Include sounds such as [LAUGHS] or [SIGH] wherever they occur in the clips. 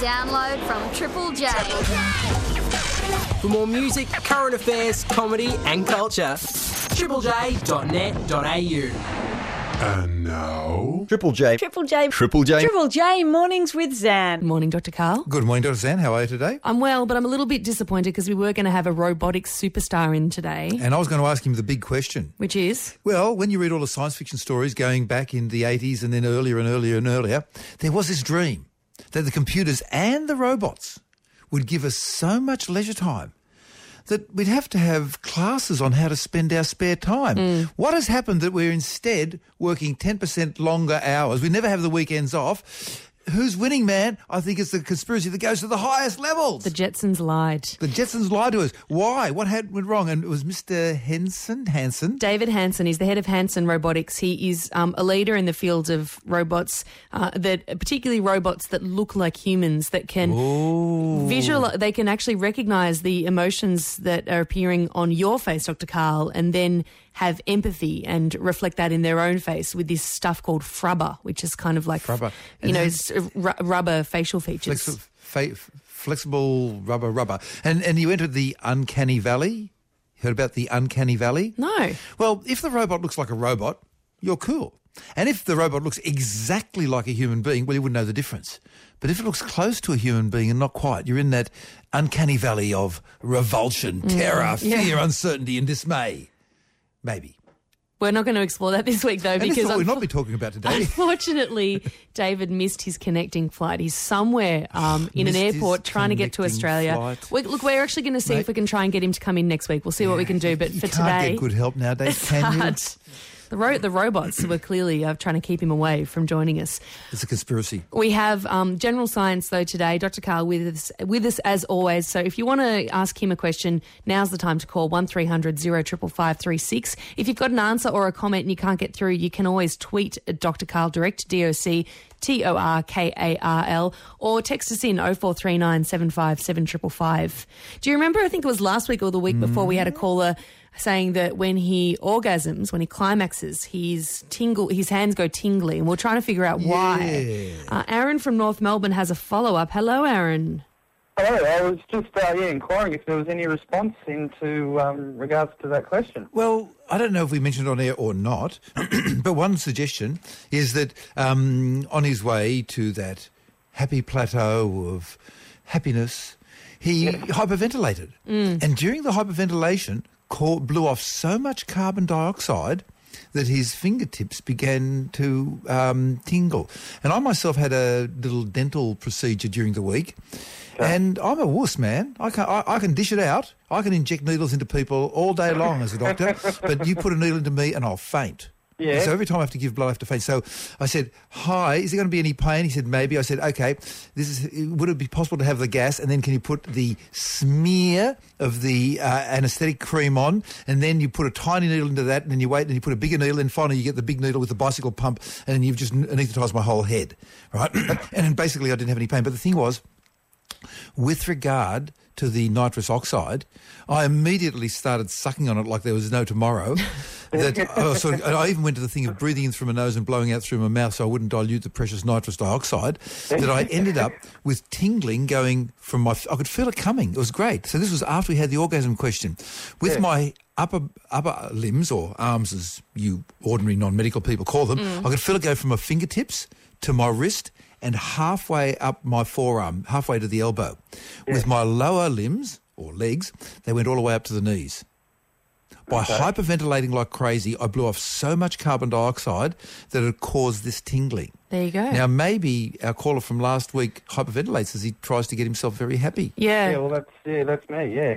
download from Triple J. For more music, current affairs, comedy, and culture, triplej.net.au. And now, Triple J. Triple J. Triple J. Triple J mornings with Zan. Morning, Dr. Karl. Good morning, Dr. Zan. How are you today? I'm well, but I'm a little bit disappointed because we were going to have a robotics superstar in today, And I was going to ask him the big question. which is Well, when you read all the science fiction stories going back in the 80s and then earlier and earlier and earlier, there was this dream that the computers and the robots would give us so much leisure time that we'd have to have classes on how to spend our spare time. Hmm. What has happened that we're instead working 10% longer hours? We never have the weekends off. Who's winning, man? I think it's the conspiracy that goes to the highest levels. the Jetsons lied. The Jetsons lied to us. Why? What had went wrong? And it was Mr. Henson. Hanson. David Hanson is the head of Hanson Robotics. He is um, a leader in the field of robots, uh, that particularly robots that look like humans that can visual. They can actually recognize the emotions that are appearing on your face, Dr. Karl, and then have empathy and reflect that in their own face with this stuff called frubber, which is kind of like Frubber. you know, mm-hmm. then- s- rubber facial features. Flexi- fa- flexible rubber, rubber. And and you entered the uncanny valley. Heard about the uncanny valley? No. Well, if the robot looks like a robot, you're cool. And if the robot looks exactly like a human being, well, you wouldn't know the difference. But if it looks close to a human being and not quite, you're in that uncanny valley of revulsion, mm. terror, yeah. fear, uncertainty, and dismay. Maybe. We're not going to explore that this week, though, And because what we'll not be talking about today. [LAUGHS] Unfortunately, David missed his connecting flight. He's somewhere um, [SIGHS] in an airport trying to get to Australia. We, look, we're actually going to see if we can try and get him to come in next week. We'll see what we can do. But for today, get good help nowadays, it's can you? The, ro- the robots were clearly uh, trying to keep him away from joining us. It's a conspiracy. We have um, general science though today. Dr. Karl with us, with us as always. So if you want to ask him a question, now's the time to call one 055536 If you've got an answer or a comment and you can't get through, you can always tweet Dr. Karl direct D O C T O R K A R L or text us in 0439 757555. Do you remember? I think it was last week or the week before we had a caller saying that when he orgasms, when he climaxes, his tingle, his hands go tingly, and we're trying to figure out why. Uh, Aaron from North Melbourne has a follow up. Hello, Aaron. Hello, I was just uh, yeah inquiring if there was any response into um, regards to that question. Well, I don't know if we mentioned it on air or not, [CLEARS THROAT] but one suggestion is that um, on his way to that happy plateau of happiness, he hyperventilated. And during the hyperventilation, cau- blew off so much carbon dioxide that his fingertips began to um, tingle. And I myself had a little dental procedure during the week. And I'm a wuss, man. I can I, I can dish it out. I can inject needles into people all day long as a doctor. [LAUGHS] but you put a needle into me, and I'll faint. Yeah. So every time I have to give blood, I have to faint. So I said, "Hi, is there going to be any pain?" He said, "Maybe." I said, "Okay, this is. Would it be possible to have the gas, and then can you put the smear of the uh, anaesthetic cream on, and then you put a tiny needle into that, and then you wait, and you put a bigger needle, and finally you get the big needle with the bicycle pump, and then you've just anaesthetised my whole head, right? [COUGHS] and basically I didn't have any pain. But the thing was, with regard to the nitrous oxide, I immediately started sucking on it like there was no tomorrow. [LAUGHS] that oh, I, sort of, and I even went to the thing of breathing in through my nose and blowing out through my mouth so I wouldn't dilute the precious nitrous dioxide. That I ended up with tingling going from my. I could feel it coming. It was great. So this was after we had the orgasm question. With my upper upper limbs or arms, as you ordinary non-medical people call them, mm. I could feel it go from my fingertips to my wrist and halfway up my forearm, halfway to the elbow. With my lower limbs or legs, they went all the way up to the knees. By hyperventilating like crazy, I blew off so much carbon dioxide that it caused this tingling. There you go. Now, maybe our caller from last week hyperventilates as he tries to get himself very happy. yeah, Yeah, well that's yeah that's me. Yeah.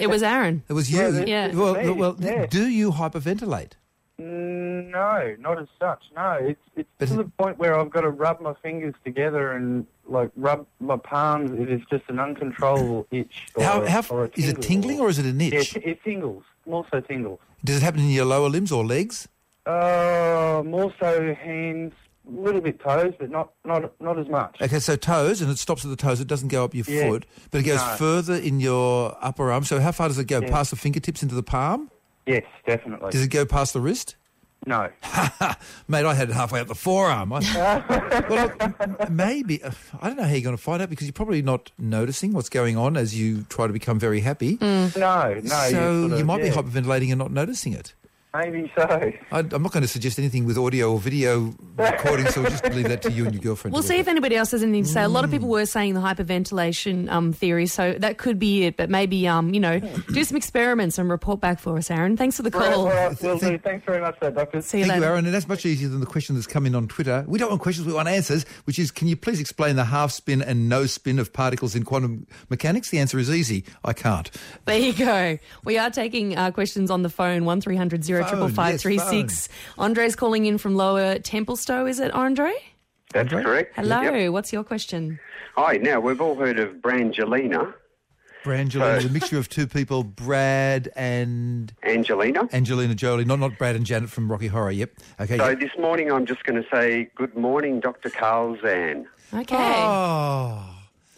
it was Aaron. It was you. Yeah, Yeah. Well, well yeah. do you hyperventilate? No, not as such. No, it's it's But to the point where I've got to rub my fingers together and like rub my palms. It is just an uncontrollable [LAUGHS] itch. Or, How, how or is it tingling or is it an Yeah, itch? it, it tingles. More so tingles. Does it happen in your lower limbs or legs? Uh, more so hands, a little bit toes, but not not not as much. Okay, so toes, and it stops at the toes. It doesn't go up your Yeah. foot, but it goes No. further in your upper arm. So how far does it go? Yeah. Past the fingertips into the palm? Yes, definitely. Does it go past the wrist? No. [LAUGHS] Mate, I had it halfway up the forearm. I, [LAUGHS] well, maybe. uh, I don't know how you're going to find out because you're probably not noticing what's going on as you try to become very happy. No, no. so sort you of- might be hyperventilating and not noticing it. Maybe so. I, I'm not going to suggest anything with audio or video recording, so we'll just leave that to you and your girlfriend. We'll see if anybody else has anything to say. A lot of Mm. people were saying the hyperventilation um, theory, so that could be it. But maybe, um, you know, do some experiments and report back for us, Aaron. Thanks for the Right, call. all right, will do. Thanks very much for that, Doctor. See you Thank you. Aaron. And that's much easier than the question that's come in on Twitter. We don't want questions, we want answers, which is can you please explain the half spin and no spin of particles in quantum mechanics? The answer is easy. I can't. There you go. We are taking uh, questions on the phone, 1300 055536. Andre's calling in from Lower Templestowe, is it, Andre? That's correct. Hello, Yep. what's your question? Hi. Now we've all heard of Brangelina. Brangelina is So- a mixture of two people, Brad and Angelina. Angelina Jolie. Not not Brad and Janet from Rocky Horror. Yep. Okay. So yep. this morning I'm just going to say good morning, Dr. Karl Zan. Okay. Oh,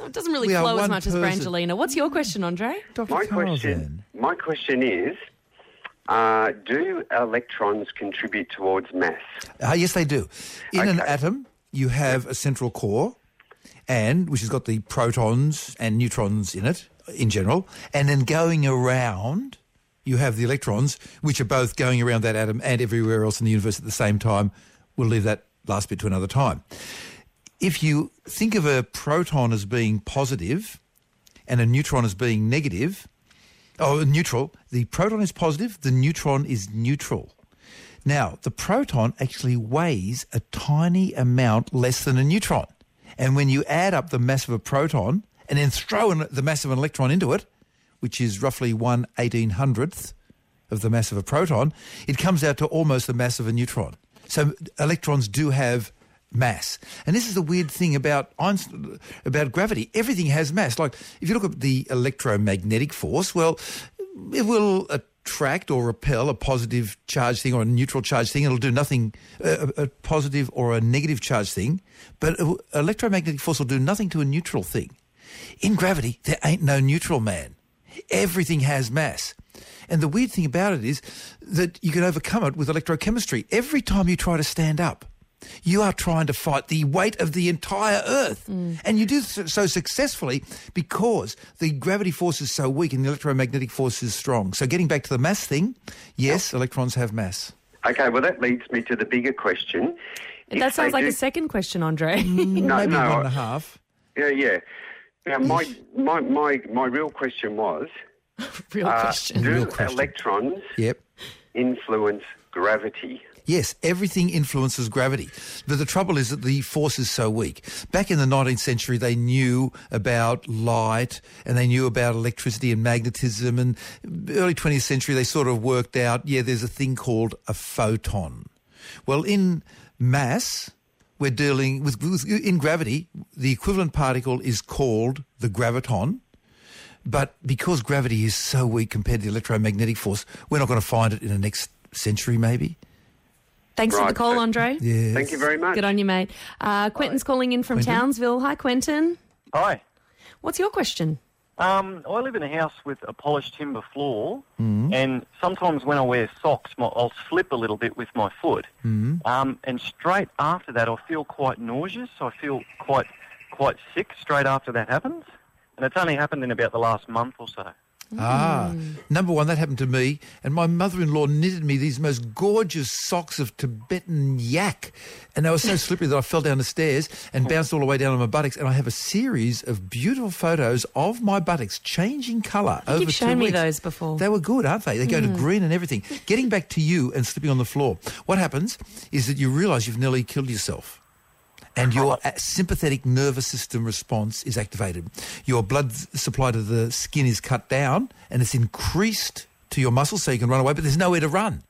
it doesn't really we flow as one much as. Brangelina. What's your question, Andre? Dr. My Carlson. question, my question is, uh, do electrons contribute towards mass? Uh, yes, they do. In an atom, you have a central core, and which has got the protons and neutrons in it in general, and then going around, you have the electrons, which are both going around that atom and everywhere else in the universe at the same time. We'll leave that last bit to another time. If you think of a proton as being positive and a neutron as being negative, oh, neutral, the proton is positive, the neutron is neutral. Now, the proton actually weighs a tiny amount less than a neutron. And when you add up the mass of a proton and then throw in the mass of an electron into it, which is roughly 1 18 hundredth of the mass of a proton, it comes out to almost the mass of a neutron. So electrons do have mass. And this is the weird thing about Einstein, about gravity. Everything has mass. Like if you look at the electromagnetic force, well, it will attract or repel a positive charge thing or a neutral charge thing. It'll do nothing, a, a positive or a negative charge thing. But electromagnetic force will do nothing to a neutral thing. In gravity, there ain't no neutral man. Everything has mass. And the weird thing about it is that you can overcome it with electrochemistry. Every time you try to stand up, you are trying to fight the weight of the entire Earth. And you do so so successfully because the gravity force is so weak and the electromagnetic force is strong. So getting back to the mass thing, yes, electrons have mass. Okay, well that leads me to the bigger question. If that sounds like do- a second question, Andre. No, [LAUGHS] Maybe no, one and a I- half. Yeah, yeah. Now, my, my, my, my real question was, [LAUGHS] Real uh, question. do Real question. electrons Yep. influence gravity? Yes, everything influences gravity. But the trouble is that the force is so weak. Back in the 19th century, they knew about light and they knew about electricity and magnetism. And early 20th century, they sort of worked out, yeah, there's a thing called a photon. Well, in mass, we're dealing with, with in gravity, the equivalent particle is called the graviton. But because gravity is so weak compared to the electromagnetic force, we're not going to find it in the next century, maybe. Thanks for the call, Andre. Yes. Thank you very much. Good on you, mate. Uh, Quentin's calling in from Quentin? Townsville. Hi, Quentin. Hi. What's your question? Um, I live in a house with a polished timber floor, and sometimes when I wear socks, my, I'll slip a little bit with my foot. Um, and straight after that, I feel quite nauseous. I feel quite quite sick straight after that happens, and it's only happened in about the last month or so. Ah, number one, that happened to me. And my mother-in-law knitted me these most gorgeous socks of Tibetan yak. And they were so slippery that I fell down the stairs and bounced all the way down on my buttocks. And I have a series of beautiful photos of my buttocks changing colour over You've two shown me weeks. those before. They were good, aren't they? They go to green and everything. Getting back to you and slipping on the floor. What happens is that you realise you've nearly killed yourself and your sympathetic nervous system response is activated. Your blood supply to the skin is cut down and it's increased to your muscles so you can run away, but there's nowhere to run.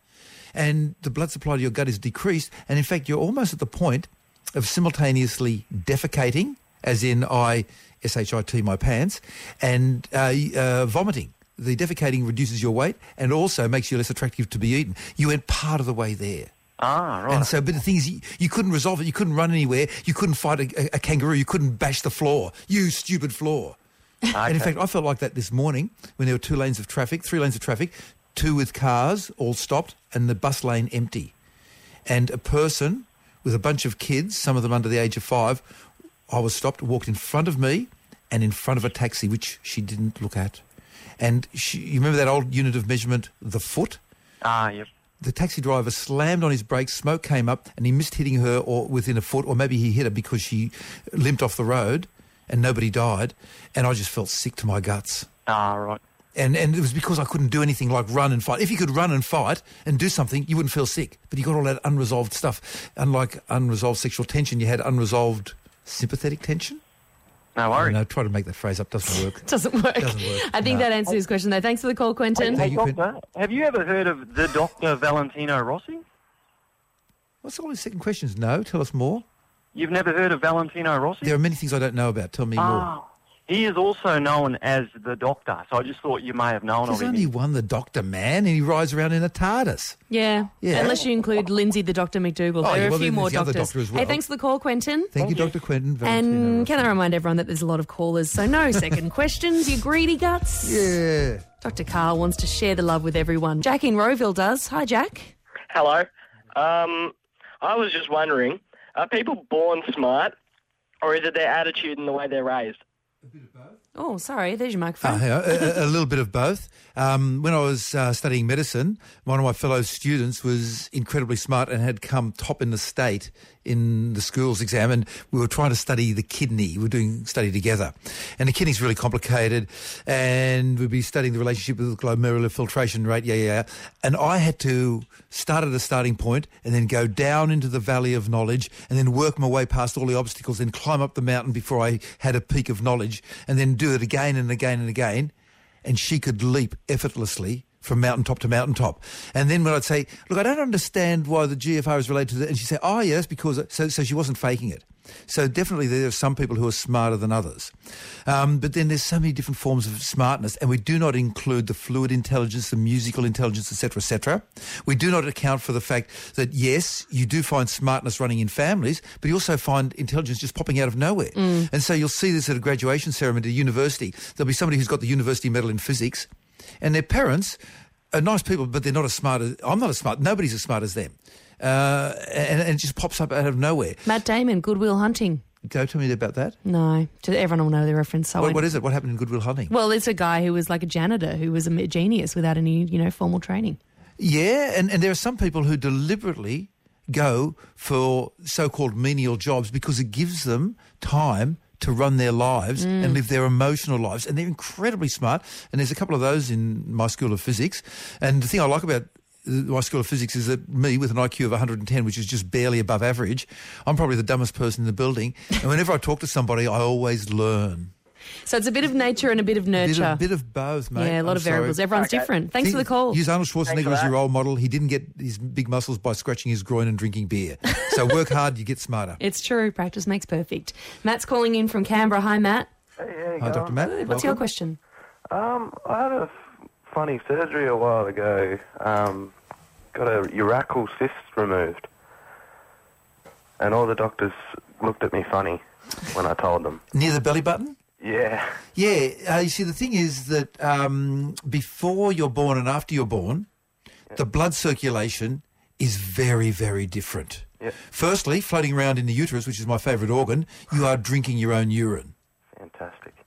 And the blood supply to your gut is decreased, and in fact, you're almost at the point of simultaneously defecating, as in I I S-H-I-T my pants, and uh, uh, vomiting. The defecating reduces your weight and also makes you less attractive to be eaten. You went part of the way there. Ah, right. And so, but the thing is, you, you couldn't resolve it. You couldn't run anywhere. You couldn't fight a, a, kangaroo. You couldn't bash the floor. You stupid floor. And in fact, I felt like that this morning when there were two lanes of traffic, three lanes of traffic, two with cars all stopped, and the bus lane empty. and a person with a bunch of kids, some of them under the age of five, I was stopped, walked in front of me and in front of a taxi, which she didn't look at. And she, you remember that old unit of measurement, the foot? Ah, yep. The taxi driver slammed on his brakes, smoke came up, and he missed hitting her or within a foot, or maybe he hit her because she limped off the road and nobody died. And I just felt sick to my guts. Ah, right. And and it was because I couldn't do anything like run and fight. If you could run and fight and do something, you wouldn't feel sick. But you got all that unresolved stuff. Unlike unresolved sexual tension, you had unresolved sympathetic tension. No I worries. know, try to make that phrase up. Doesn't work. [LAUGHS] Doesn't work. Doesn't work, I think no. that answers his question, though. Thanks for the call, Quentin. Hey, you could- doctor, have you ever heard of the Doctor Valentino Rossi? What's all these second questions? No, tell us more. You've never heard of Valentino Rossi? There are many things I don't know about. Tell me ah. more. He is also known as the Doctor, so I just thought you may have known There's of him. only one, the Doctor Man, and he rides around in a TARDIS. Yeah. Yeah. Unless you include Lindsay, the Doctor McDougall. Oh, there yeah, are well, a few then more there's the other doctors. doctor as well. Hey, thanks for the call, Quentin. Thank you, Dr. Quentin. Valentino And can I remind everyone that there's a lot of callers, so no [LAUGHS] second questions, you greedy guts. Yeah. Dr. Karl wants to share the love with everyone. Jack in Rowville does. Hi, Jack. Hello. Um, I was just wondering, are people born smart, or is it their attitude and the way they're raised? Oh, sorry. There's your microphone. Uh, yeah, a, a little bit of both. Um, when I was uh, studying medicine, one of my fellow students was incredibly smart and had come top in the state in the school's exam. And we were trying to study the kidney. We were doing study together. And the kidney's really complicated. And we'd be studying the relationship with the glomerular filtration rate. Yeah, yeah. And I had to start at a starting point and then go down into the valley of knowledge and then work my way past all the obstacles, and climb up the mountain before I had a peak of knowledge and then do it again and again and again and she could leap effortlessly from mountaintop to mountaintop. And then when I'd say, look, I don't understand why the GFR is related to that, and she'd say, ah, oh, yeah, that's because, so, so she wasn't faking it. So definitely there are some people who are smarter than others. Um, but then there's so many different forms of smartness, and we do not include the fluid intelligence, the musical intelligence, etc., etc. We do not account for the fact that, yes, you do find smartness running in families, but you also find intelligence just popping out of nowhere. And so you'll see this at a graduation ceremony at a university. There'll be somebody who's got the university medal in physics, and their parents are nice people, but they're not as smart as I'm not as smart. Nobody's as smart as them, uh, and, and it just pops up out of nowhere. Matt Damon, Goodwill Hunting. Go tell me about that. No, everyone will know the reference. So What, what is it? What happened in Goodwill Hunting? Well, it's a guy who was like a janitor who was a genius without any, you know, formal training. Yeah, and, and there are some people who deliberately go for so-called menial jobs because it gives them time to run their lives and live their emotional lives. And they're incredibly smart. And there's a couple of those in my school of physics. And the thing I like about my school of physics is that me with an IQ of 110, which is just barely above average, I'm probably the dumbest person in the building. And whenever I talk to somebody, I always learn. So it's a bit of nature and a bit of A bit nurture. of, bit of both, mate. yeah, a lot I'm of variables. sorry. Everyone's Okay. different. Thanks for the call. Use Arnold Schwarzenegger as your role model. He didn't get his big muscles by scratching his groin and drinking beer. So work [LAUGHS] hard, you get smarter. It's true. Practice makes perfect. Matt's calling in from Canberra. Hi, Matt. Hey, Hi, Dr. Matt. What's your question? Um, I had a f- funny surgery a while ago. Um, got a urachal cyst removed, and all the doctors looked at me funny when I told them. Near the belly button? Yeah. Yeah. Uh, you see, the thing is that um, before you're born and after you're born, the blood circulation is very, very different. Firstly, floating around in the uterus, which is my favourite organ, you are drinking your own urine.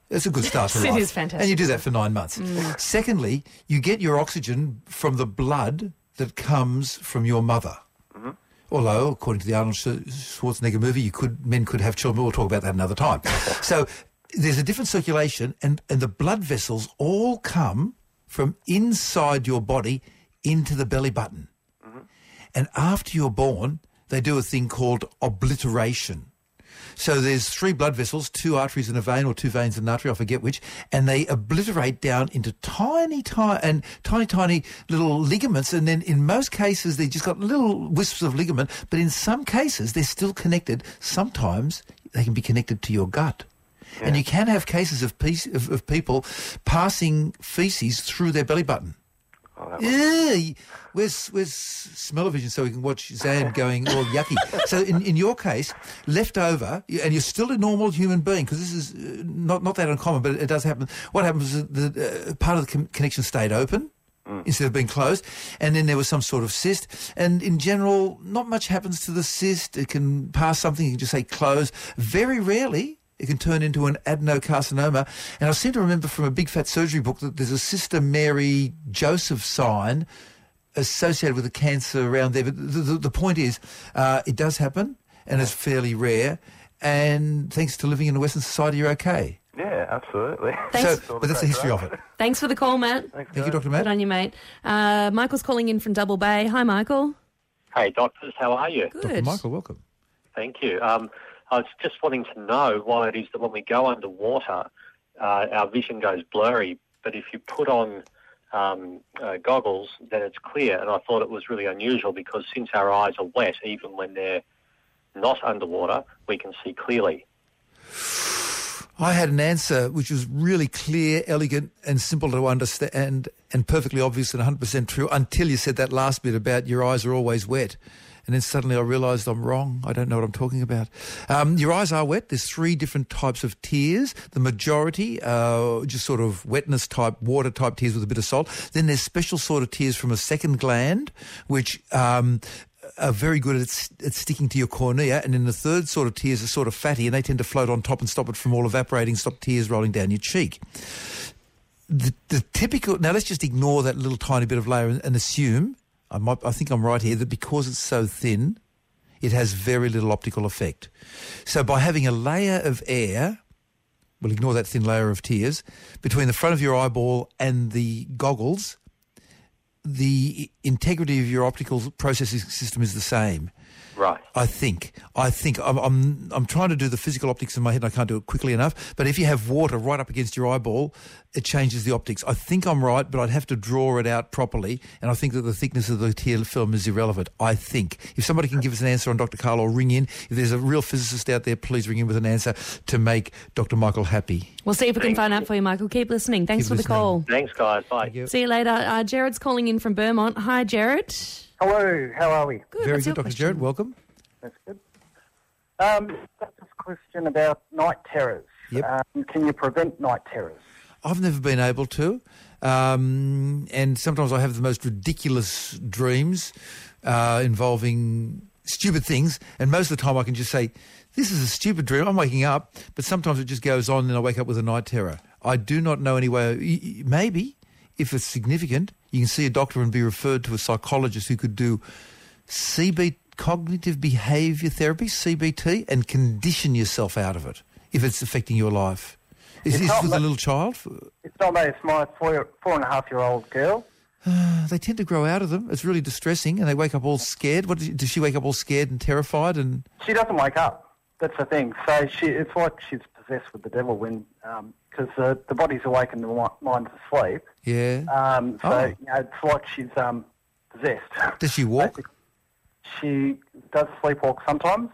Fantastic. It's a good start to [LAUGHS] It life. is fantastic. And you do that for nine months. Mm. Secondly, you get your oxygen from the blood that comes from your mother. Mm-hmm. Although, according to the Arnold Schwarzenegger movie, you could men could have children. We'll talk about that another time. [LAUGHS] so there's a different circulation, and, and the blood vessels all come from inside your body into the belly button. Mm-hmm. And after you're born, they do a thing called obliteration. So there's three blood vessels, two arteries and a vein, or two veins and an artery, I forget which, and they obliterate down into tiny, tiny, and tiny, tiny little ligaments. And then in most cases, they've just got little wisps of ligament, but in some cases, they're still connected. Sometimes they can be connected to your gut. And you can have cases of, piece, of, of people passing feces through their belly button. Oh, Yeah, where's where's smell-o-vision so we can watch Zan going all yucky? So in, in your case, left over, and you're still a normal human being because this is uh, not not that uncommon, but it does happen. What happens is the uh, part of the con- connection stayed open, instead of being closed. And then there was some sort of cyst. And in general, not much happens to the cyst. It can pass something, you can just say close. Very rarely, it can turn into an adenocarcinoma. And I seem to remember from a big fat surgery book that there's a Sister Mary Joseph sign associated with a cancer around there. But the, the, the point is, uh, it does happen and it's fairly rare. And thanks to living in a Western society, you're okay. Yeah, absolutely. Thanks. So, but that's the history of it. Thanks for the call, Matt. Thanks, Thank you, Dr. Dr. Good Matt. on you, mate. Uh, Michael's calling in from Double Bay. Hi, Michael. Hey, doctors, how are you? Good. Dr. Michael, welcome. Thank you. Um, I was just wanting to know why it is that when we go underwater, uh, our vision goes blurry, but if you put on um, uh, goggles, then it's clear. And I thought it was really unusual because since our eyes are wet, even when they're not underwater, we can see clearly. I had an answer which was really clear, elegant, and simple to understand, and perfectly obvious and 100% true until you said that last bit about your eyes are always wet. And then suddenly I realised I'm wrong. I don't know what I'm talking about. Um, your eyes are wet. There's three different types of tears. The majority are just sort of wetness type, water type tears with a bit of salt. Then there's special sort of tears from a second gland, which um, are very good at, at sticking to your cornea. And then the third sort of tears are sort of fatty and they tend to float on top and stop it from all evaporating, stop tears rolling down your cheek. The, the typical, now let's just ignore that little tiny bit of layer and, and assume, I, might, I think I'm right here, that because it's so thin, it has very little optical effect. So by having a layer of air, we'll ignore that thin layer of tears, between the front of your eyeball and the goggles, the integrity of your optical processing system is the same. Right. I think. I think. I'm, I'm, I'm trying to do the physical optics in my head and I can't do it quickly enough. But if you have water right up against your eyeball, it changes the optics. I think I'm right, but I'd have to draw it out properly. And I think that the thickness of the tear film is irrelevant. I think. If somebody can give us an answer on Dr. Karl or ring in, if there's a real physicist out there, please ring in with an answer to make Dr. Michael happy. We'll see if we can find out for you, Michael. Keep listening. Thanks Keep for the call. Thanks, guys. Bye. you. See you later. Uh, Jared's calling in from Vermont. Hi, Jared. Hello, how are we? Good. Very what's good, Dr. question? Jared. Welcome. That's good. Um, that's a question about night terrors. Yep. Um, can you prevent night terrors? I've never been able to. Um, and sometimes I have the most ridiculous dreams uh, involving stupid things. And most of the time I can just say, this is a stupid dream. I'm waking up. But sometimes it just goes on and I wake up with a night terror. I do not know any way. Maybe, if it's significant, you can see a doctor and be referred to a psychologist who could do CB, cognitive behaviour therapy, CBT, and condition yourself out of it if it's affecting your life. Is It's this with a little child? It's not me, it's my four, four and a half year old girl. [SIGHS] They tend to grow out of them. It's really distressing, and they wake up all scared. What does she wake up all scared and terrified? And She doesn't wake up. That's the thing. So she, it's like she's possessed with the devil when, because the, the body's awake and the mi- mind's asleep. yeah, Um, so Oh. you know, it's like she's um, possessed. does she walk? [LAUGHS] She does sleepwalk sometimes,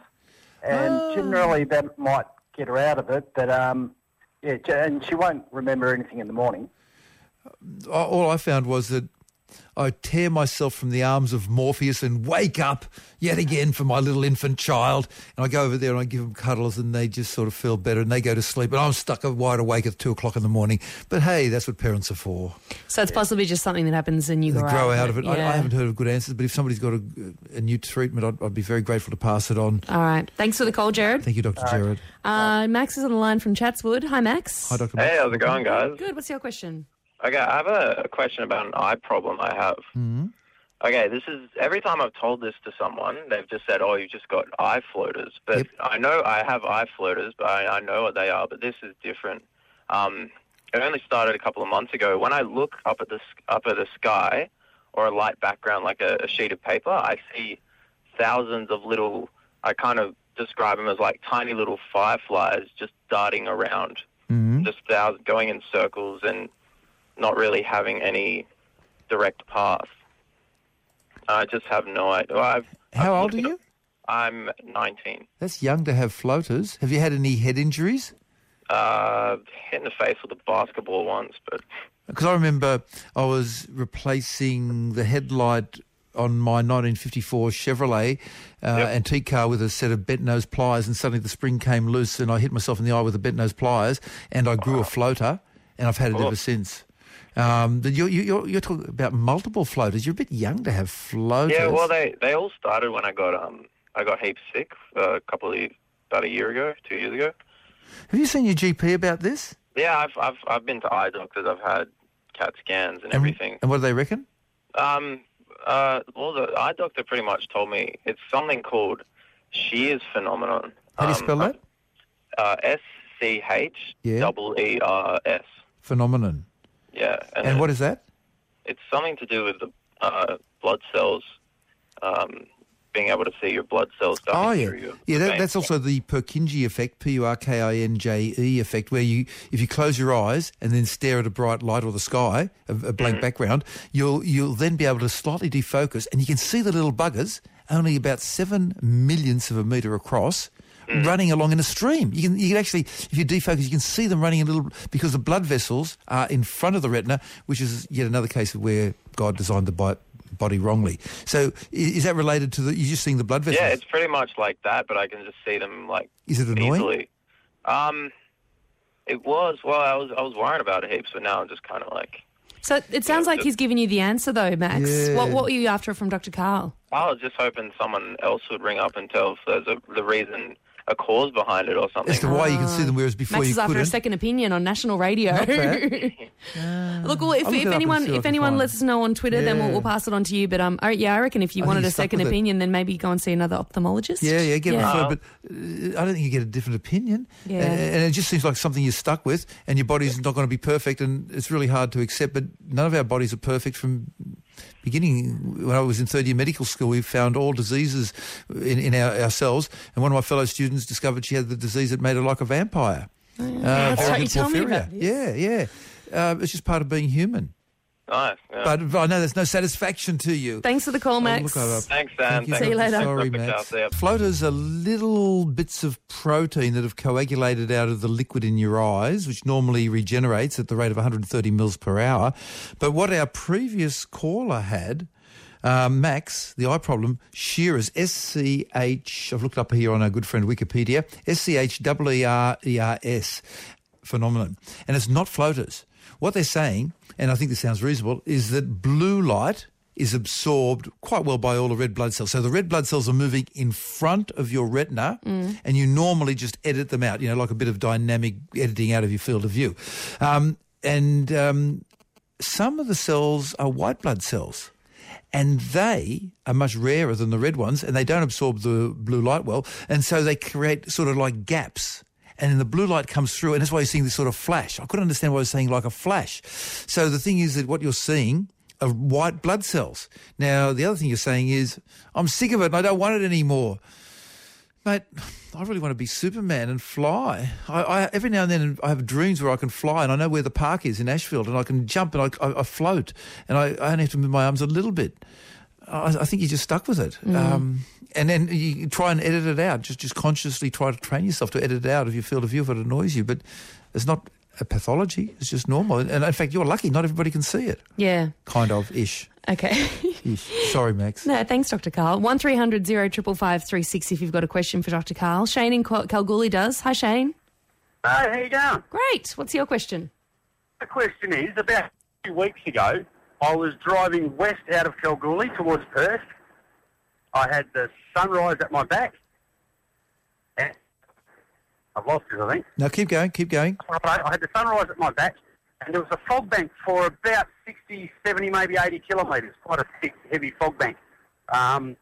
and Oh. generally that might get her out of it. But um, yeah, and she won't remember anything in the morning. Uh, all I found was that I tear myself from the arms of Morpheus and wake up yet again for my little infant child. And I go over there and I give them cuddles, and they just sort of feel better, and they go to sleep. And I'm stuck wide awake at two o'clock in the morning. But hey, that's what parents are for. So it's possibly just something that happens and you grow, grow out of it. I, I haven't heard of good answers, but if somebody's got a, a new treatment, I'd, I'd be very grateful to pass it on. All right. Thanks for the call, Jared. Thank you, Dr. Jared. Uh, Max is on the line from Chatswood. Hi, Max. Hi, Dr. Max. Hey, how's it going, guys? Good. What's your question? Okay, I have a, question about an eye problem I have. hmm Okay, this is every time I've told this to someone, they've just said, "Oh, you've just got eye floaters." But Yep. I know I have eye floaters, but I, I know what they are. But this is different. Um, it only started a couple of months ago. When I look up at the up at the sky or a light background like a, a sheet of paper, I see thousands of little. I kind of describe them as like tiny little fireflies just darting around, hmm just thousands going in circles and not really having any direct path. I just have no idea. I've, How I've old are you? up- I'm 19. That's young to have floaters. Have you had any head injuries? Uh, hit in the face with a basketball once, but Because I remember I was replacing the headlight on my 1954 Chevrolet uh, Yep. antique car with a set of bent nose pliers, and suddenly the spring came loose, and I hit myself in the eye with the bent nose pliers, and I grew a floater, and I've had it ever since. Um, but you're, you're, you're talking about multiple floaters. You're a bit young to have floaters. Yeah, well, they they all started when I got um I got heaps sick uh, a couple of ye- about a year ago, two years ago. Have you seen your GP about this? Yeah, I've I've I've been to eye doctors. I've had CAT scans and everything. And what do they reckon? Um, uh, well, the eye doctor pretty much told me it's something called Scheerer's phenomenon. How do you Um, spell that? Uh, S C H Yeah. double E R S. Phenomenon. Yeah, And what is that? It's something to do with the uh, blood cells, um, being able to see your blood cells. Oh, yeah. your Yeah, that, that's also the Purkinje effect, P-U-R-K-I-N-J-E E effect, where you, if you close your eyes and then stare at a bright light or the sky, a, a blank Mm-hmm. background, you'll, you'll then be able to slightly defocus and you can see the little buggers only about seven millionths of a metre across, Mm. running along in a stream. You can, you can actually, if you defocus, you can see them running a little, because the blood vessels are in front of the retina, which is yet another case of where God designed the bi- body wrongly. So is that related to the, you're just seeing the blood vessels? Yeah, it's pretty much like that, but I can just see them like Is it annoying? easily. Um, it was. Well, I was I was worrying about it heaps, but now I'm just kind of like So it sounds like he's giving you the answer, though, Max. Yeah. What, what were you after from Dr. Karl? I was just hoping someone else would ring up and tell if there's a the reason, a cause behind it or something. As to why you can see them, whereas before Max you is after couldn't. a second opinion on national radio. Not bad. [LAUGHS] Look, well, if, I'll look if up and anyone what I if can anyone find. lets us know on Twitter, then we'll, we'll pass it on to you. But um, I- yeah, I reckon if you I think wanted you're a stuck second with it. opinion, then maybe go and see another ophthalmologist. Yeah, yeah, get Yeah. referred, but uh, I don't think you get a different opinion. Yeah. Uh, and it just seems like something you're stuck with, and your body's not going to be perfect, and it's really hard to accept. But none of our bodies are perfect from beginning. When I was in third year medical school, we found all diseases in, in our, ourselves, and one of my fellow students discovered she had the disease that made her like a vampire. Uh, That's right, you told me about this. Yeah, yeah. Uh, it's just part of being human. Nice. Yeah. But I know there's no satisfaction to you. Thanks for the call, I'll Max. look. Thanks, Dan. Thank you. See you later. Sorry, Dr. Max. Floaters are little bits of protein that have coagulated out of the liquid in your eyes, which normally regenerates at the rate of 130 mils per hour. But what our previous caller had, uh, Max, the eye problem, Scheerer's, S-C-H, I've looked up here on our good friend Wikipedia, S-C-H-E-R-E-R-S phenomenon. And it's not floaters. What they're saying, and I think this sounds reasonable, is that blue light is absorbed quite well by all the red blood cells. So the red blood cells are moving in front of your retina, and you normally just edit them out, you know, like a bit of dynamic editing out of your field of view. Um, and um, some of the cells are white blood cells. And they are much rarer than the red ones, and they don't absorb the blue light well. And so they create sort of like gaps. And then the blue light comes through, and that's why you're seeing this sort of flash. I couldn't understand why I was saying like a flash. So the thing is that what you're seeing are white blood cells. Now, the other thing you're saying is, I'm sick of it and I don't want it anymore. Mate, I really want to be Superman and fly. I, I every now and then I have dreams where I can fly, and I know where the park is in Ashfield, and I can jump and I, I, float, and I, I only have to move my arms a little bit. I, I think you're just stuck with it, um, and then you try and edit it out. Just just consciously try to train yourself to edit it out if you feel of view if it annoys you. But it's not a pathology; it's just normal. And in fact, you're lucky; not everybody can see it. Yeah. Kind of ish. Okay. ish. Sorry, Max. No, thanks, Dr. Karl. One 555 if you've got a question for Dr. Karl. Shane in Cal- Kalgoorlie does. Hi, Shane. Hi, how you doing? Great. What's your question? The question is, about two weeks ago, I was driving west out of Kalgoorlie towards Perth. I had the sunrise at my back. And I've lost it, I think. Now keep going, keep going. I had the sunrise at my back, and there was a fog bank for about 60, 70, maybe 80 kilometres. Quite a thick, heavy fog bank. Um,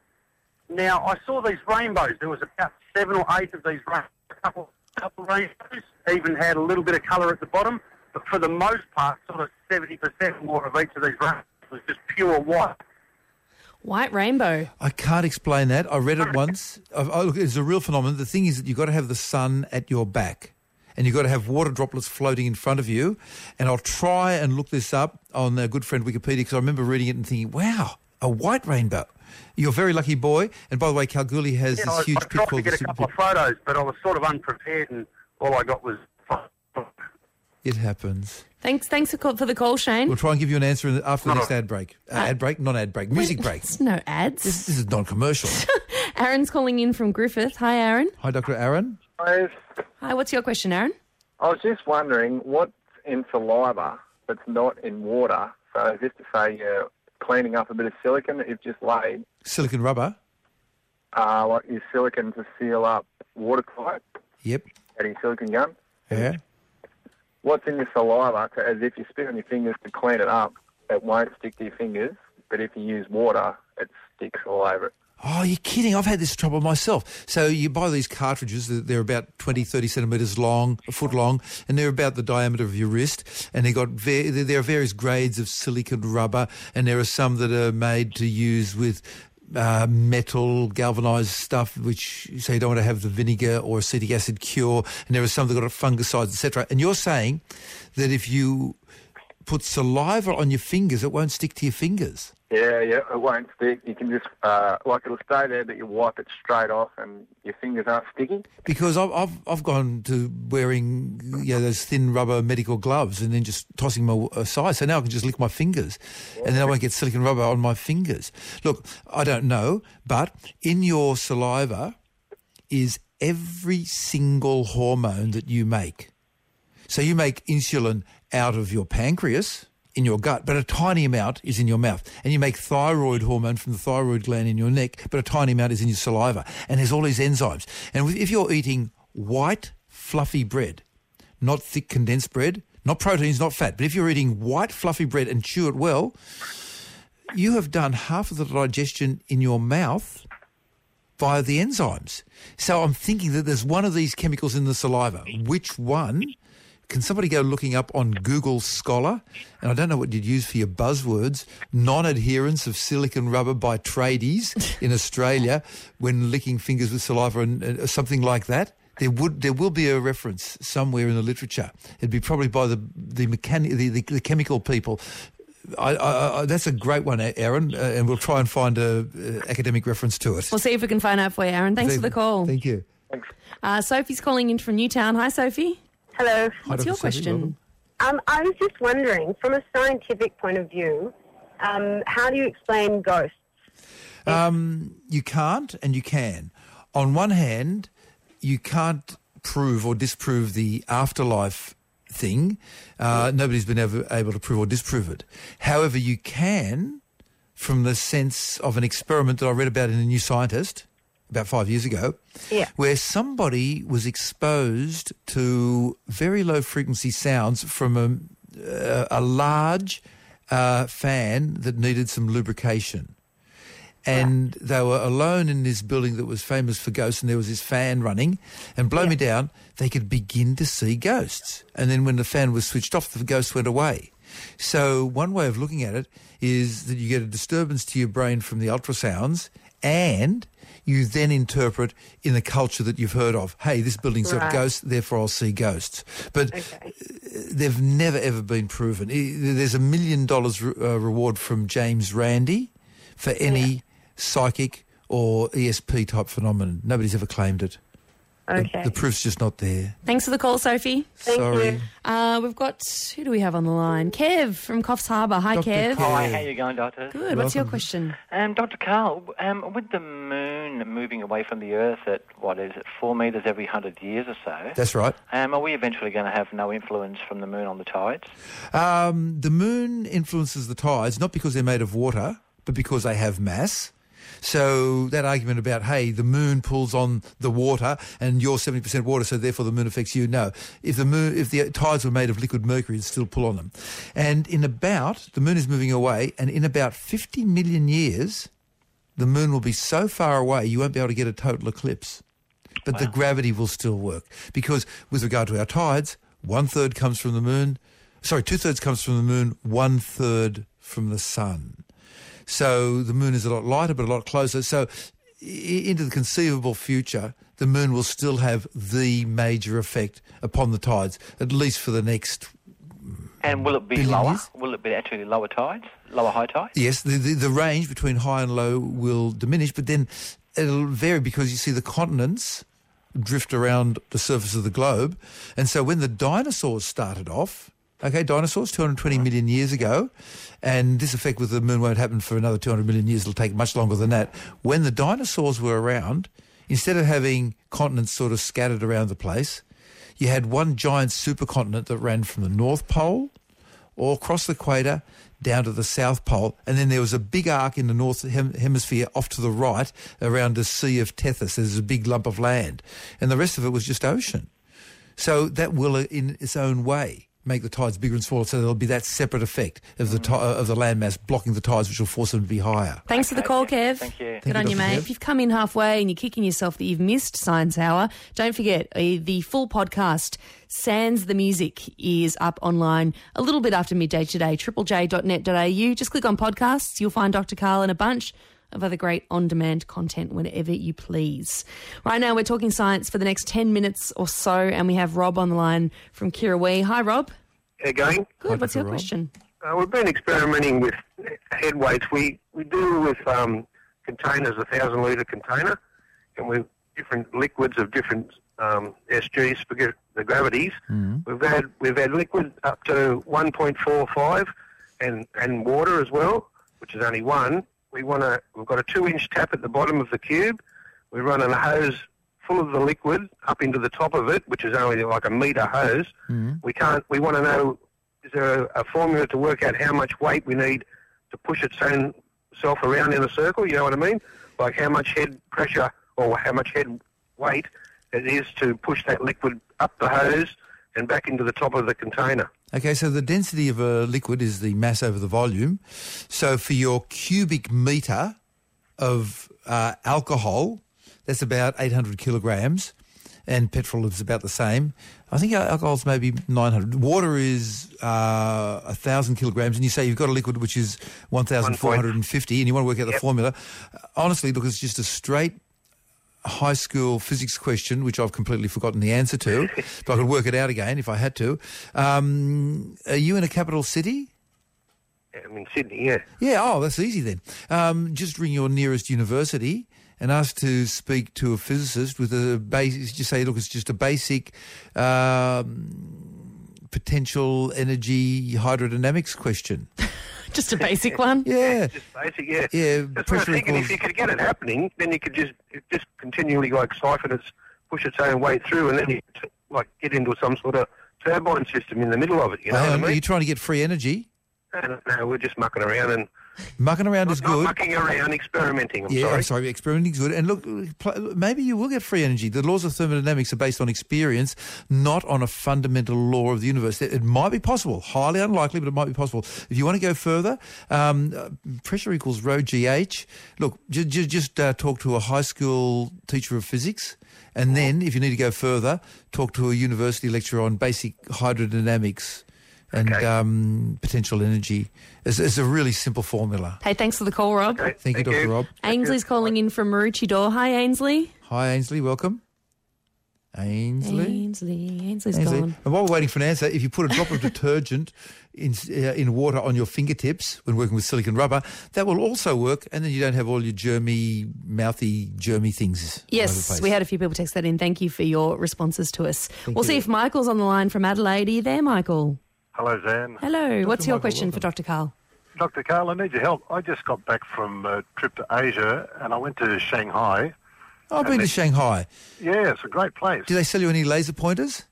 now, I saw these rainbows. There was about seven or eight of these rainbows. A couple, couple rainbows. Even had a little bit of colour at the bottom. But for the most part, sort of 70% more of each of these rainbows was just pure white. White rainbow. I can't explain that. I read it [LAUGHS] once. I, I, look, it's a real phenomenon. The thing is that you've got to have the sun at your back. And you've got to have water droplets floating in front of you. And I'll try and look this up on our good friend Wikipedia because I remember reading it and thinking, wow, a white rainbow. You're a very lucky boy. And by the way, Kalgoorlie has Yeah, this I, huge I tried to get a couple Pit. of photos, but I was sort of unprepared, and all I got was. It happens. Thanks thanks for, call, for the call, Shane. We'll try and give you an answer after the next ad break. Uh, ad break, non ad break, music break. It's [LAUGHS] no ads. This, this is non commercial. [LAUGHS] Aaron's calling in from Griffith. Hi, Aaron. Hi, Dr. Aaron. Hi, what's your question, Aaron? I was just wondering what's in saliva that's not in water. So as if to say you're cleaning up a bit of silicon that you've just laid, Silicon rubber. uh, like your silicon to seal up watertight, Yep. adding silicon gun. Yeah. What's in your saliva, to, as if you spit on your fingers to clean it up, it won't stick to your fingers. But if you use water, it sticks all over it. Oh, you're kidding. I've had this trouble myself. So you buy these cartridges, they're- about 20, 30 centimetres long, a foot long, and they're about the diameter of your wrist. And they got there are various grades of silicon rubber, and there are some that are made to use with uh, metal galvanized stuff, which so you don't want to have the vinegar or acetic acid cure. And there are some that got fungicides, etc. And you're saying that if you put saliva on your fingers, it won't stick to your fingers. Yeah, yeah, it won't stick. You can just, uh, like it'll stay there, but you wipe it straight off and your fingers aren't sticky. Because I've, I've I've gone to wearing you know those thin rubber medical gloves and then just tossing them aside. So now I can just lick my fingers, and then I won't get silicon rubber on my fingers. Look, I don't know, but in your saliva is every single hormone that you make. So you make insulin out of your pancreas in your gut, but a tiny amount is in your mouth. And you make thyroid hormone from the thyroid gland in your neck, but a tiny amount is in your saliva. And there's all these enzymes. And if you're eating white, fluffy bread, not thick condensed bread, not proteins, not fat, but if you're eating white, fluffy bread and chew it well, you have done half of the digestion in your mouth via the enzymes. So I'm thinking that there's one of these chemicals in the saliva. Which one? Can somebody go looking up on Google Scholar? And I don't know what you'd use for your buzzwords. Non-adherence of silicon rubber by tradies in Australia when licking fingers with saliva and uh, something like that. There would there will be a reference somewhere in the literature. It'd be probably by the the mechanic the, the, the chemical people. I, I, I, that's a great one, Aaron, uh, and we'll try and find a uh, academic reference to it. We'll see if we can find out for you, Aaron. Thanks for the call. Thank you. Uh, Sophie's calling in from Newtown. Hi, Sophie. Hello. What's your question? Um, I was just wondering, from a scientific point of view, um, how do you explain ghosts? Um, you can't and you can. On one hand, you can't prove or disprove the afterlife thing. Uh, nobody's been ever able to prove or disprove it. However, you can, from the sense of an experiment that I read about in the New Scientist about five years ago, Yeah. where somebody was exposed to very low frequency sounds from a, a large uh, fan that needed some lubrication. And they were alone in this building that was famous for ghosts, and there was this fan running. And blow me down, they could begin to see ghosts. And then when the fan was switched off, the ghost went away. So one way of looking at it is that you get a disturbance to your brain from the ultrasounds, and you then interpret in the culture that you've heard of, hey, this building's got ghosts, therefore I'll see ghosts. But they've never ever been proven. There's a million dollars re- uh, reward from James Randi for any psychic or ESP type phenomenon. Nobody's ever claimed it. The- Okay. The, proof's just not there. Thanks for the call, Sophie. Sorry. Uh, we've got, who do we have on the line? Kev from Coffs Harbour. Hi, Dr. Kev. Kev. Hi, how are you going, Doctor? Good. What's your question? Um, Dr. Carl, um, with the moon moving away from the Earth at, what is it, four metres every hundred years or so, That's right. um, are we eventually going to have no influence from the moon on the tides? Um, the moon influences the tides not because they're made of water, but because they have mass. So that argument about hey, the moon pulls on the water and you're seventy percent water, so therefore the moon affects you. No, if the moon, if the tides were made of liquid mercury, it'd still pull on them. And in about the moon is moving away, and in about fifty million years, the moon will be so far away you won't be able to get a total eclipse. But the gravity will still work because with regard to our tides, one third comes from the moon. Sorry, two thirds comes from the moon, one third from the sun. So the moon is a lot lighter, but a lot closer. So into the conceivable future, the moon will still have the major effect upon the tides, at least for the next. And will it be lower? years? Will it be actually lower tides, lower high tides? Yes, the, the, the range between high and low will diminish, but then it'll vary because you see the continents drift around the surface of the globe. And so when the dinosaurs started off, okay, dinosaurs 220 million years ago, and this effect with the moon won't happen for another 200 million years, it'll take much longer than that. When the dinosaurs were around, instead of having continents sort of scattered around the place, you had one giant supercontinent that ran from the North Pole all across the equator down to the South Pole, and then there was a big arc in the North hem- Hemisphere off to the right around the Sea of Tethys. There's a big lump of land, and the rest of it was just ocean. So that will, in its own way, make the tides bigger and smaller. So there'll be that separate effect of the of the landmass blocking the tides, which will force them to be higher. Thanks for the call, Kev. Thank you. Good Thank on you, you, mate. Kev. If you've come in halfway and you're kicking yourself that you've missed Science Hour, don't forget uh, the full podcast, Sans the Music, is up online a little bit after midday today. triplej.net.au. Just click on podcasts. You'll find Dr. Karl and a bunch of other great on-demand content whenever you please. Right now, we're talking science for the next 10 minutes or so, and we have Rob on the line from Kirrawee. Hi, Rob. How going? Good. What's your question? Uh, we've been experimenting with head weights. We we deal with um, containers, a thousand litre container, and with different liquids of different um, SGs, forget the gravities. We've had we've had liquid up to 1.45, and and water as well, which is only one. We want to. We've got a two-inch tap at the bottom of the cube. We're running a hose full of the liquid up into the top of it, which is only like a metre hose. We can't. We want to know is there a, a formula to work out how much weight we need to push its own self around in a circle? You know what I mean? Like how much head pressure or how much head weight it is to push that liquid up the hose and back into the top of the container. Okay, so the density of a liquid is the mass over the volume. So for your cubic metre of uh, alcohol, that's about 800 kilograms, and petrol is about the same. I think alcohol's maybe 900. Water is uh, 1,000 kilograms, and you say you've got a liquid which is 1,450, and you want to work out the formula. Honestly, look, it's just a straight high school physics question, which I've completely forgotten the answer to, [LAUGHS] but I could work it out again if I had to. Um, are you in a capital city? I'm in Sydney, yeah. Yeah, oh, that's easy then. Um, just ring your nearest university and ask to speak to a physicist with a basic, just say, look, it's just a basic um, potential energy hydrodynamics question. [LAUGHS] Just a basic one? Yeah. Just basic, yeah. Yeah, That's what pressure I'm thinking. equals- If you could get it happening, then you could just just continually like siphon its, push its own way through, and then you like get into some sort of turbine system in the middle of it. You know Hang what I mean? Are you trying to get free energy? No, no, we're just mucking around and Mucking around is not good. mucking around, experimenting. I'm yeah, sorry. I'm sorry. Experimenting's good. And look, maybe you will get free energy. The laws of thermodynamics are based on experience, not on a fundamental law of the universe. It, might be possible. Highly unlikely, but it might be possible. If you want to go further, um, uh, pressure equals rho gh. Look, ju- ju- just uh, talk to a high school teacher of physics. And then, if you need to go further, talk to a university lecturer on basic hydrodynamics and um, potential energy. is, it's a really simple formula. Hey, thanks for the call, Rob. Thank, you, Dr. Rob. Ainsley's calling in from Maroochydore. Hi, Ainsley. Hi, Ainsley. Welcome. Ainsley. Ainsley. Ainsley's Ainsley. gone. And while we're waiting for an answer, if you put a drop of detergent [LAUGHS] in uh, in water on your fingertips when working with silicon rubber, that will also work, and then you don't have all your germy, mouthy, germy things. all over the Yes, place. we had a few people text that in. Thank you for your responses to us. Thank we'll see if Michael's on the line from Adelaide. Are you there, Michael? Hello, Zan. Hello. What's your question for Dr. Karl? Dr. Karl, I need your help. I just got back from a trip to Asia and I went to Shanghai. Oh, I've been to Shanghai. Yeah, it's a great place. Did they sell you any laser pointers?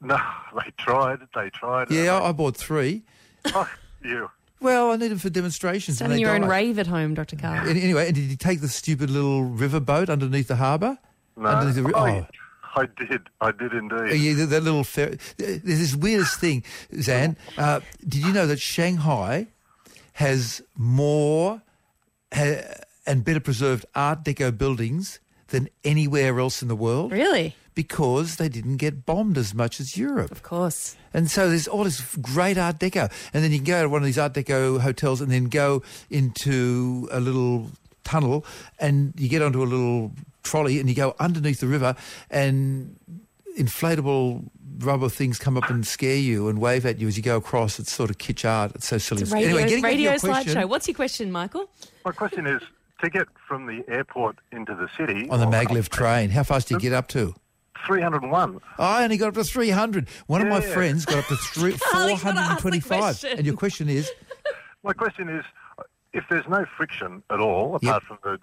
No, [LAUGHS] they tried. They tried. Yeah, I, I bought three. [LAUGHS] Oh, you. Well, I need them for demonstrations. and Having they your own rave at home, Dr. Karl. Any- Anyway, and did you take the stupid little river boat underneath the harbour? No, Underneath the ri- oh, oh. I, I did. I did indeed. Yeah, that, that little ferry. There's this weirdest thing, Zan. Uh, did you know that Shanghai has more ha, and better preserved Art Deco buildings than anywhere else in the world? Really? Because they didn't get bombed as much as Europe. Of course. And so there's all this great Art Deco. And then you can go to one of these Art Deco hotels and then go into a little tunnel and you get onto a little trolley and you go underneath the river and inflatable rubber things come up and scare you and wave at you as you go across. It's sort of kitsch art. It's so silly. It's radio, anyway, getting back radio your question, slideshow. What's your question, Michael? My question is to get from the airport into the city. on the maglev train, how fast do you get up to? 301. I only got up to 300. One of my friends got up to three, [LAUGHS] oh, Carly's gotta ask the 425. And your question is? My question is, if there's no friction at all, apart from the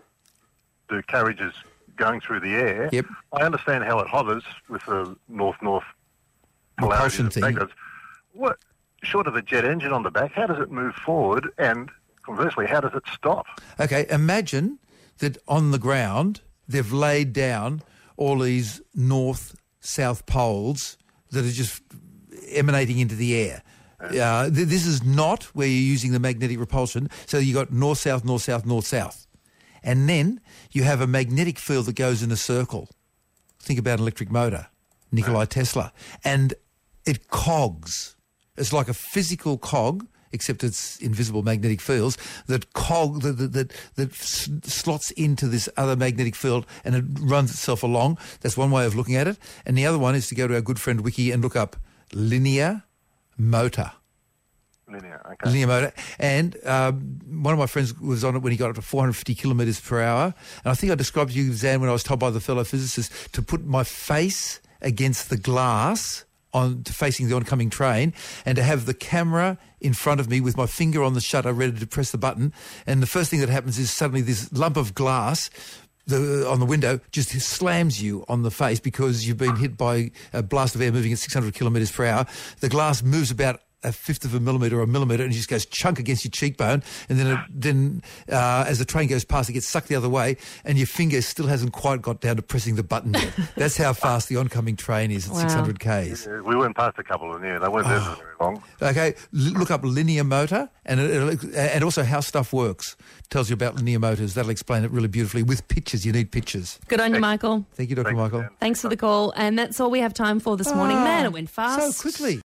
the carriages going through the air, Yep. I understand how it hovers with the north-north Propulsion thing. What short of a jet engine on the back, how does it move forward? And conversely, how does it stop? Okay, imagine that on the ground they've laid down all these north-south poles that are just emanating into the air. Uh, th- this is not where you're using the magnetic repulsion. So you got north-south, north-south, north-south. And then you have a magnetic field that goes in a circle. Think about an electric motor, Nikolai Tesla. And it cogs. It's like a physical cog, except it's invisible magnetic fields, that cog that, that, that, that slots into this other magnetic field and it runs itself along. That's one way of looking at it. And the other one is to go to our good friend Wiki and look up linear motor. Linear, okay. Linear motor. And um, one of my friends was on it when he got up to 450 kilometres per hour. And I think I described to you, Zan, when I was told by the fellow physicist to put my face against the glass on to facing the oncoming train and to have the camera in front of me with my finger on the shutter ready to press the button. And the first thing that happens is suddenly this lump of glass the, on the window just slams you on the face because you've been hit by a blast of air moving at 600 kilometres per hour. The glass moves about a fifth of a millimetre or a millimetre and it just goes chunk against your cheekbone and then it, then uh, as the train goes past it gets sucked the other way and your finger still hasn't quite got down to pressing the button yet. [LAUGHS] That's how fast the oncoming train is at Wow. 600 k's. Yeah, we went past a couple of them, yeah. They weren't there for very long. [SIGHS] Okay, l- look up linear motor and it, and also how stuff works. Tells you about linear motors. That'll explain it really beautifully with pictures. You need pictures. Good on you, Michael. Thank you, Dr. Michael. Thanks for the call. And that's all we have time for this morning. Ah, Man, it went fast. So quickly.